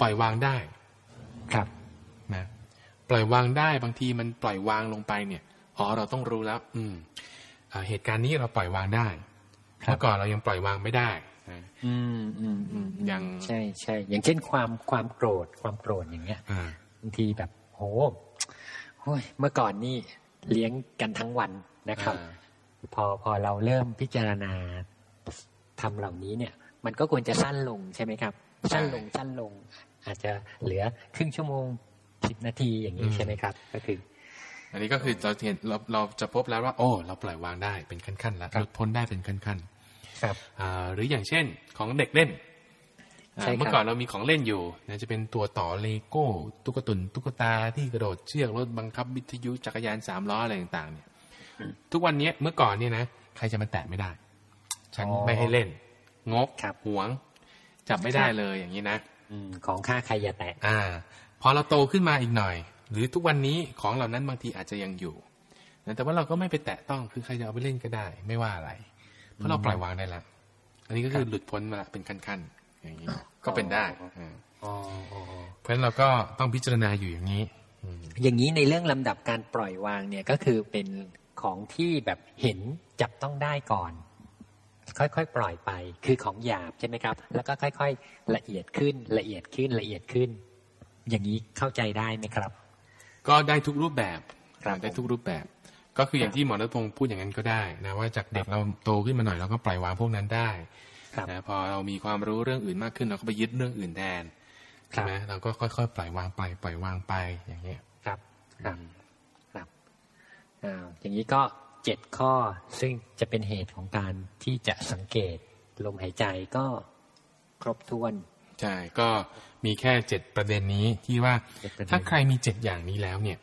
A: ปล่อยวางได้
B: ครับ
A: นะปล่อยวางได้บางทีมันปล่อยวางลงไปเนี่ยอ๋อเราต้องรู้แล้ว อืมอ่าเหตุการณ์นี้เราปล่อยวางได้
B: ครับ
A: เมื่อก่อนเรายังปล่อยวางไม่ได้นะ
B: อืมอืมอืม
A: อย่าง
B: ใช่ใช่อย่างเช่นความความโกรธความโกรธอย่างเงี้ย
A: อ่า
B: บางทีแบบโหโอ้ยเมื่อก่อนนี่เลี้ยงกันทั้งวันนะครับ
A: อ่า
B: พอพอเราเริ่มพิจารณาทำเหล่านี้เนี่ย มันก็ควรจะสั้นลงใช่ไหมครับ สั้นลงสั้นลง อาจจะเหลือครึ่งชั่วโมงสิบนาทีอย่างนี้ใช่ไหมครับ ก็คือ
A: อันนี้ก็คือเราเห็นเราเราจะพบแล้วว่า โอ้ เราปล่อยวางได้เป็นขั้นๆแล้ว
B: ครับ
A: หลุดพ้นได้เป็นขั้น
B: ครับ
A: ๆอ่าหรืออย่างเช่นของเด็กเล่นอ่า
B: ใช่ครับ
A: เมื่อก่อนเรามีของเล่นอยู่นะจะเป็นตัวต่อเลโก้ ตุ๊กตุนตุ๊กตาที่กระโดดเชือกรถบังคับวิทยุจักรยานสามล้ออะไรต่างๆ เนี่ย ทุกวันนี้เมื่อก่อนเนี่ยนะใครจะมาแตะไม่ได้ ฉันไม่ให้เล่น งก
B: ครับ
A: หวง จับไม่ได้เลยอย่างนี้นะ
B: อืมของค่าใครอย่าแตะ
A: อ่า พอเราโตขึ้นมาอีกหน่อย หรือทุกวันนี้ของเหล่านั้นบางทีอาจจะยังอยู่นะแต่ว่าเราก็ไม่ไปแตะต้องคือใครจะเอาไปเล่นก็ได้ ไม่ว่าอะไร เพราะเราปล่อยวางได้แล้วอันนี้ก็คือหลุดพ้นมาละเป็นขั้นๆอย่างนี้ก็เป็นได้อ่า
B: อ๋ออ๋อ
A: เพราะฉะนั้นเราก็ต้องพิจารณาอยู่อย่างนี้อืม
B: อย่างนี้ในเรื่องลำดับการปล่อยวางเนี่ยก็คือเป็นของที่แบบเห็นจับต้องได้ก่อน ค่อยๆ ปล่อยไป คือของหยาบใช่ไหมครับ แล้วก็ค่อย ๆ ละเอียดขึ้นละเอียดขึ้นละเอียดขึ้น อย่างนี้เข้าใจได้ไหมครับ
A: ก็ได้ทุกรูปแบบ
B: ครับ
A: ได้ทุกรูปแบบ ก็คืออย่างที่หมอรัตพงศ์พูดอย่างนั้นก็ได้นะว่าจากเด็กเราโตขึ้นมาหน่อยเราก็ปล่อยวางพวกนั้นได้
B: ครับ
A: นะพอเรามีความรู้เรื่องอื่นมากขึ้นเราก็ไปยึดเรื่องอื่นแทน
B: ครั
A: ใช่
B: บ
A: ไหมเราก็ค่อยๆ ปล่อยวางไป ปล่อยวางไปอย่างเงี้ย
B: ครับครับครับอ่าอย่างนี้ก็ เจ็ดข้อ ซึ่งจะเป็นเหตุของการที่จะสังเกตลมหายใจก็ครบถ้วน
A: ใช่ก็มีแค่เจ็ดประเด็นนี้ที่ว่า
B: เจ็ดประเด็น
A: ถ้าใครมีเจ็ดอย่างนี้แล้วเนี่ย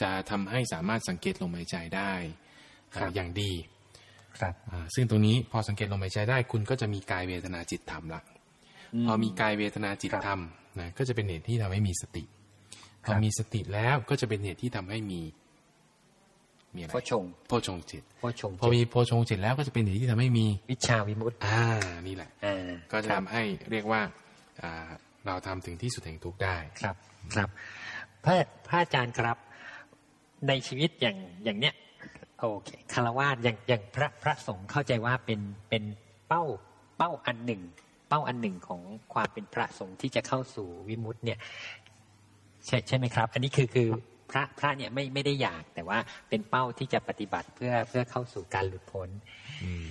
A: จะทำให้สามารถสังเกตลมหายใจได้อ่าอย่างดี
B: ครับ
A: อ่าซึ่งตรงนี้พอสังเกตลมหายใจได้ คุณก็จะมีกายเวทนาจิตธรรมละพอมีกายเวทนาจิตธรรมนะก็จะเป็นเหตุที่ทำให้มีสติพอมีสติแล้วก็จะเป็นเหตุที่ทำให้มี มีอะไร
B: โพชง
A: โพชงจิต
B: โพชง
A: พอมีโพชงจิตแล้วก็จะเป็นเหตุที่ทำให้มี
B: วิชาวิมุตติ
A: อ่านี่แหละ
B: อ่า
A: ก็จะ
B: ครับ
A: ทำให้เรียกว่าอ่าเราทำถึงที่สุดแห่งทุกข์ได้
B: ครับ ครับพระพระอาจารย์ครับในชีวิตอย่างอย่างเนี้ยโอเคคารวาสอย่างอย่างพระพระสงฆ์เข้าใจว่าเป็นเป็นเป้าเป้าอันหนึ่ง เป้าอันหนึ่งของความเป็นพระสงฆ์ที่จะเข้าสู่วิมุตติเนี่ย ใช่ใช่ไหมครับ อันนี้คือคือ พระพระเนี่ยไม่ไม่ได้อยาก แต่ว่าเป็นเป้าที่จะปฏิบัติเพื่อเพื่อเข้าสู่การหลุดพ้น
A: อืม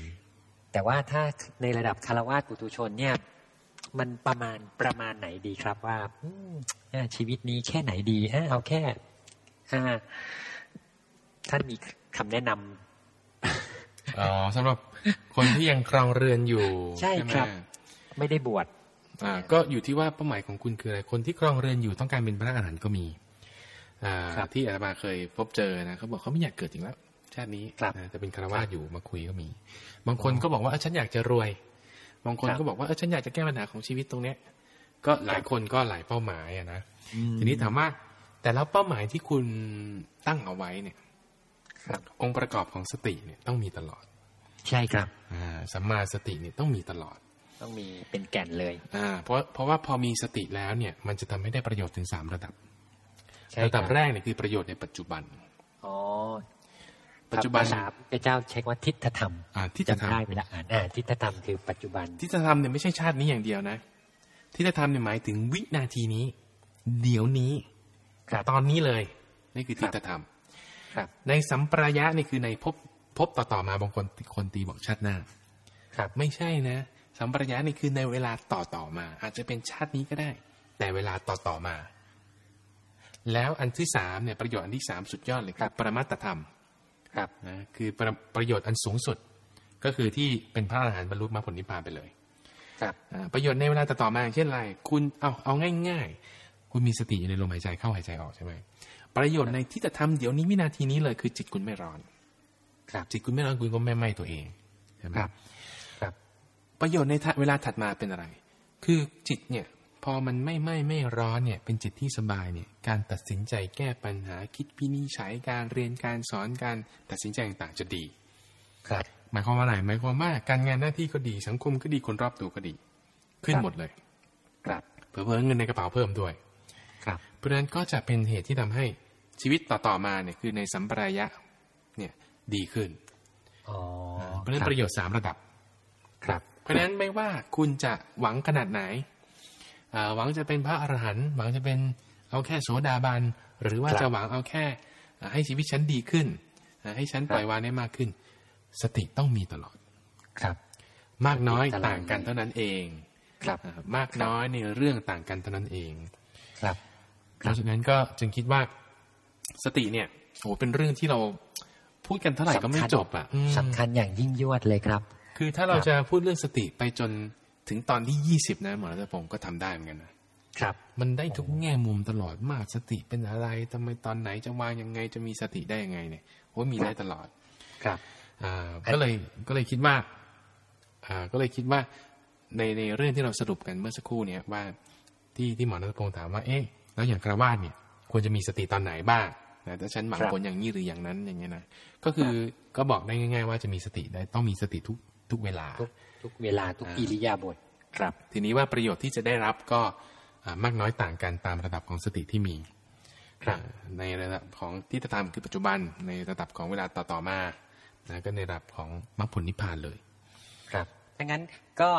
B: แต่ว่าถ้าในระดับคารวะปุถุชนเนี่ย มันประมาณประมาณไหนดีครับว่าอืมอ่าชีวิตนี้แค่ไหนดีอ่าเอาแค่อ่าท่านมีคำแนะน
A: อ๋อสำหรับคนที่ยังครองเรือนอยู่
B: ใช่
A: ไหม
B: ครับ ไม่ได้บวช
A: อ่า ก็อยู่ที่ว่าเป้าหมายของคุณคืออะไรคนที่ครองเรือนอยู่ต้องการเป็นพระอรหันต์ก็มีอ่า
B: ครับ
A: ที่อาตมาเคยพบเจอนะเขาบอกเขาไม่อยากเกิดอีกแล้วชาตินี้
B: ครับ
A: นะแต่เป็นคารวาสอยู่มาคุยก็มี บางคนก็บอกว่าเออฉันอยากจะรวย บางคน
B: ครับ
A: ก็บอกว่าเออฉันอยากจะแก้ปัญหาของชีวิตตรงเนี้ย ก็หลายคนก็หลายเป้าหมายอะนะทีนี้ถามว่าแต่แล้วเป้าหมายที่คุณตั้งเอาไว้เนี่ย
B: ครับ
A: องค์ประกอบของสติเนี่ยต้องมีตลอด
B: ใช่ครับ
A: อ่าสัมมาสติเนี่ยต้องมีตลอด
B: ต้องมีเป็นแก่นเลย
A: อ่า เพราะเพราะว่าพอมีสติแล้วเนี่ย มันจะทำให้ได้ประโยชน์ถึงสามระดับ
B: ใช่
A: ระดับ
B: ค
A: แรกเนี่ยคือประโยชน์ในปัจจุบัน
B: อ๋อ
A: ปัจจุบัน
B: ภาษาพระเจ้าใช้ว่าทิฏฐธรรม
A: อ่าที่จะท
B: จำได้เวลาอ่านอ่าทิฏฐธรรมคือปัจจุบันำ
A: ที่จะทำเนี่ยไม่ใช่ชาตินี้อย่างเดียวนะที่จะทำเนี่ยหมายถึงวินาทีนี้ เดี๋ยวนี้
B: ครับ
A: ตอนนี้เลย นี่คือที่จะทำ
B: ครับ
A: ในสัมปรายะนี่คือในภพภพต่อๆมาบางคนคนตีบอกชาติหน้า
B: ครับ
A: ไม่ใช่นะ สัมปรายะนี่คือในเวลาต่อต่อๆมา อาจจะเป็นชาตินี้ก็ได้ แต่เวลาต่อต่อๆมา แล้วอันที่สามเนี่ยประโยชน์อันที่สามสุดยอดเลยคือปรมัตถธรรม
B: ครับ
A: นะคือประประโยชน์อันสูงสุดก็คือที่เป็นพระอรหันต์บรรลุมรรคผลนิพพานไปเลย
B: ครับ
A: อ่าประโยชน์ในเวลาต่อต่อๆมาอย่างเช่นอะไรคุณเอาเอาง่าย ๆ คุณมีสติอยู่ในลมหายใจเข้าหายใจออกใช่ไหมประโยชน์ในที่จะทำเดี๋ยวนี้วินาทีนี้เลยคือจิตคุณไม่ร้อน
B: ครับ
A: จิตคุณไม่ร้อนคุณก็ไม่ไหม้ตัวเองใช่ไหม
B: ครับ ครับ
A: ประโยชน์ในทะเวลาถัดมาเป็นอะไร คือจิตเนี่ย พอมันไม่ไหม้ไม่ร้อนเนี่ย เป็นจิตที่สบายเนี่ย การตัดสินใจแก้ปัญหาคิดพินิจฉัยการเรียนการสอนการตัดสินใจต่างๆจะดี
B: ครับ
A: หมายความว่าอะไรหมายความว่าการงานหน้าที่ก็ดีสังคมก็ดีคนรอบตัวก็ดี ขึ้น
B: ครับ
A: หมดเลย
B: ครับ
A: เพิ่มเงินในกระเป๋าเพิ่มด้วย
B: ครับ
A: เพราะฉะนั้นก็จะเป็นเหตุที่ทำให้ชีวิตต่อๆมาเนี่ยคือในสัมปรายะเนี่ยดีขึ้น
B: อ๋อ
A: เพราะฉะนั้นประโยชน์สามระดับ
B: ครับ
A: เพราะฉะนั้นไม่ว่าคุณจะหวังขนาดไหนอ่า หวังจะเป็นพระอรหันต์หวังจะเป็นเอาแค่โสดาบันหรือว่า
B: ครับ
A: จะหวังเอาแค่อ่าให้ชีวิตฉันดีขึ้นอ่าให้ฉัน
B: ครับ
A: ปล่อยวางได้มากขึ้น สติต้องมีตลอด
B: ครับ
A: มากน้อย
B: สติตลอด
A: ต่างกันเท่านั้นเอง
B: ครับ
A: อ่ามากน้อยในเรื่องต่างกันเท่านั้นเอง
B: ครับ
A: เพราะฉะนั้นก็จึงคิดว่าสติเนี่ยโอ้เป็นเรื่องที่เราพูดกันเท่าไหร่ก็ไม่
B: สำคัญ
A: จบอะอืม
B: สำคัญอย่างยิ่งยวดเลยครับ
A: คือถ้าเรา
B: ครับ
A: จะพูดเรื่องสติไปจน ถึงตอนที่ยี่สิบนะหมอรัตพงศ์ก็ทำได้เหมือนกันนะครับ มันได้ทุกแง่มุมตลอดมากสติเป็นอะไรทำไมตอนไหนจะวางยังไงจะมีสติได้ยังไงเนี่ยโอ้มีได้ตลอด
B: ครับ
A: อ่าก็เลยก็เลยคิดว่าอ่าก็เลยคิดว่าในในเรื่องที่เราสรุปกันเมื่อสักครู่เนี่ยว่าที่ที่หมอรัตพงศ์ถามว่าเอ๊ะแล้วอย่างกระวาดเนี่ยควรจะมีสติตอนไหนบ้างนะถ้าฉันหวัง
B: ครับ
A: ผลอย่างนี้หรืออย่างนั้นอย่างเงี้ยนะก็คือก็บอกได้ง่าย ๆ ว่าจะมีสติได้ต้องมีสติทุก ทุกเวลา
B: ทุกทุกเวลาทุก
A: อ่า
B: อิริยาบถครับ
A: ทีนี้ว่าประโยชน์ที่จะได้รับก็อ่ามากน้อยต่างกันตามระดับของสติที่มี
B: ครับ
A: อ่าในระดับของที่จะทำคือปัจจุบันในระดับของเวลาต่อๆมานะก็ในระดับของมรรคผลนิพพานเลย
B: ครับดังนั้นก็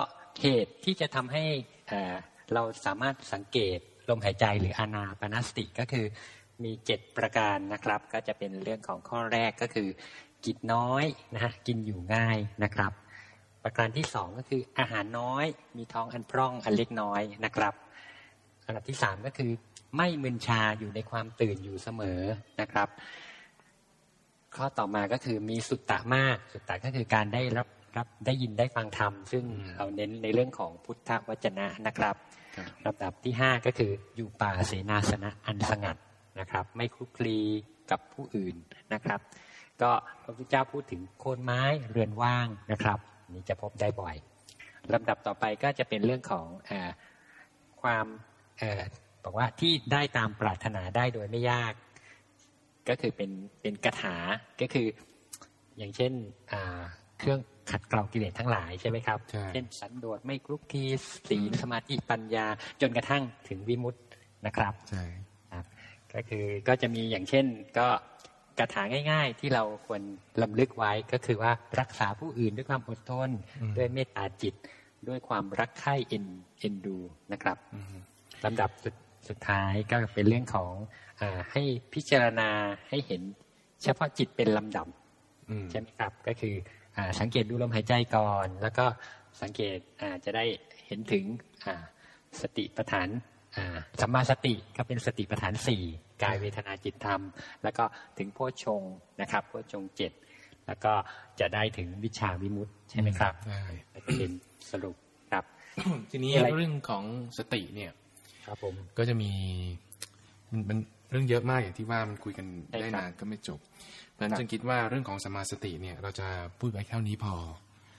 B: เหตุที่จะทำให้เอ่อเราสามารถสังเกตลมหายใจหรืออานาปานสติก็คือมีเจ็ดประการนะครับ ก็จะเป็นเรื่องของข้อแรกก็คือ กินน้อยนะฮะกินอยู่ง่ายนะครับ ประการที่สองก็คืออาหารน้อย มีท้องอันพร่องอันเล็กน้อยนะครับอันดับที่สามก็คือ ไม่มึนชาอยู่ในความตื่นอยู่เสมอนะครับ ข้อต่อมาก็คือมีสุตตะมาก สุตตะก็คือการได้รับรับได้ยินได้ฟังธรรมซึ่ง
A: อืม
B: เราเน้นในเรื่องของพุทธวจนะนะครับ
A: ครับ
B: ลำดับที่ห้าก็คืออยู่ป่าเสนาสนะอันสงัดนะครับ ไม่คลุกคลีกับผู้อื่นนะครับ ก็พระพุทธเจ้าพูดถึงโคนไม้เรือนว่างนะครับอั นนี่จะพบได้บ่อยลำดับต่อไปก็จะเป็นเรื่องของเออความเออบอกว่าที่ได้ตามปรารถนาได้โดยไม่ยาก ก็คือเป็นเป็นกถาก็คืออย่างเช่นอ่าเครื่องขัดเกลากิเลสทั้งหลายใช่ไหมครับ
A: ใช่
B: เช่นสันโดษไม่คลุกคลีศีลสมาธิปัญญาจนกระทั่งถึงวิมุตตินะครับ
A: ใช่
B: ครับ ก็คือก็จะมีอย่างเช่นก็ กถาง่าย ๆ ที่เราควรลำลึกไว้ก็คือว่ารักษาผู้อื่นด้วยความอดทน ด้วยเมตตาจิต ด้วยความรักใคร่เอ็นเอ็นดูนะครับ
A: อืม
B: ลำดับสุดสุดท้ายก็เป็นเรื่องของอาให้พิจารณาให้เห็น เฉพาะจิตเป็นลำดับ
A: อืม
B: ใช่ไหมครับก็คืออาสังเกตดูลมหายใจก่อน แล้วก็สังเกตอ่าจะได้เห็นถึงอ่าสติปัฏฐานอ่าสัมมาสติก็เป็นสติปัฏฐานสี่ กายเวทนาจิตธรรม แล้วก็ถึงโพชฌงค์นะครับโพชฌงค์เจ็ดแล้วก็จะได้ถึงวิชาวิมุตติใช่ไหมครับ
A: ได้
B: ก็จะเป็นสรุปครับ
A: ทีนี้
B: มีอะไร
A: เรื่องของสติเนี่ย
B: ครับผม
A: ก็จะมีมันมันเรื่องเยอะมากอย่างที่ว่ามันคุยกัน
B: ใช่
A: ได้
B: ครับ
A: นานก็ไม่จบเพราะฉะนั้
B: ครั
A: น
B: บ
A: จึงคิดว่าเรื่องของสมาสติเนี่ย เราจะพูดไว้แค่นี้พอ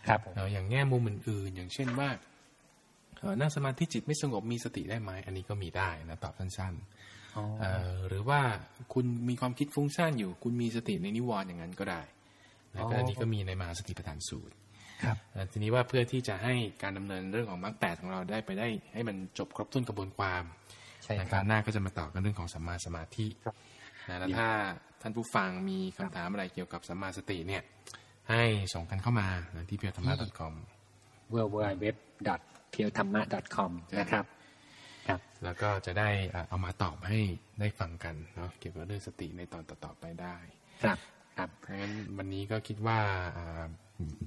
B: ครับผม
A: เอ่ออย่างแง่มุมอื่นๆอย่างเช่นว่าเอ่อ นั่งสมาธิจิตไม่สงบมีสติได้ไหมอันนี้ก็มีได้นะตอบสั้น
B: อ๋อ
A: ๆเอ่อหรือว่าคุณมีความคิดฟุ้งซ่านอยู่ คุณมีสติในนิวรณ์อย่างนั้นก็ได้นะก็อันนี้ก็มีในมหาสติปัฏฐานสูตร
B: ครับ
A: เอ่อทีนี้ว่าเพื่อที่จะให้การดำเนินเรื่องของมรรคแปดของเราได้ไปได้ ให้มันจบครบถ้วนกระบวนความ
B: ใช่
A: นะ
B: ค
A: ค
B: รั
A: ราว
B: บ
A: หน้าก็จะมาต่อกันเรื่องของสัมมาสมาธิ
B: ครับ
A: นะแล้วถ้าท่านผู้ฟังมีคำถามอะไรเกี่ยวกับสัมมาสติเนี่ย ให้ส่งกันเข้ามานะที่เพียวธรรมะ .com
B: w w w p i e w t h a m m a c o m นะครับครับ
A: แล้วก็จะได้อะเอามาตอบให้ได้ฟังกันเนาะเกี่ยวกับเรื่องสติในตอนต่อๆไปได้
B: ครับครับ
A: เพราะงั้นวันนี้ก็คิดว่าอ่า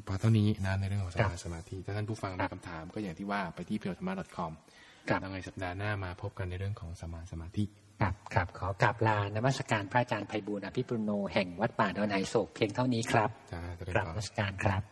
A: พอเท่านี้นะในเรื่องของสมาสมาธิถ้าท่านผู้ฟังมีคำถามก็อย่างที่ว่าไปที่เพียวธรรมะ .com
B: ครับ
A: แล้วในสัปดาห์หน้ามาพบกันในเรื่องของสมาสมาธิ
B: ครับครับขอกราบลานมัสการพระอาจารย์ไพบูลย์อภิปุโนแห่งวัดป่าดอนไหโศกเพียงเท่านี้ครับ
A: จ้าจะได้
B: กราบ
A: ขอ
B: นมัสการครับ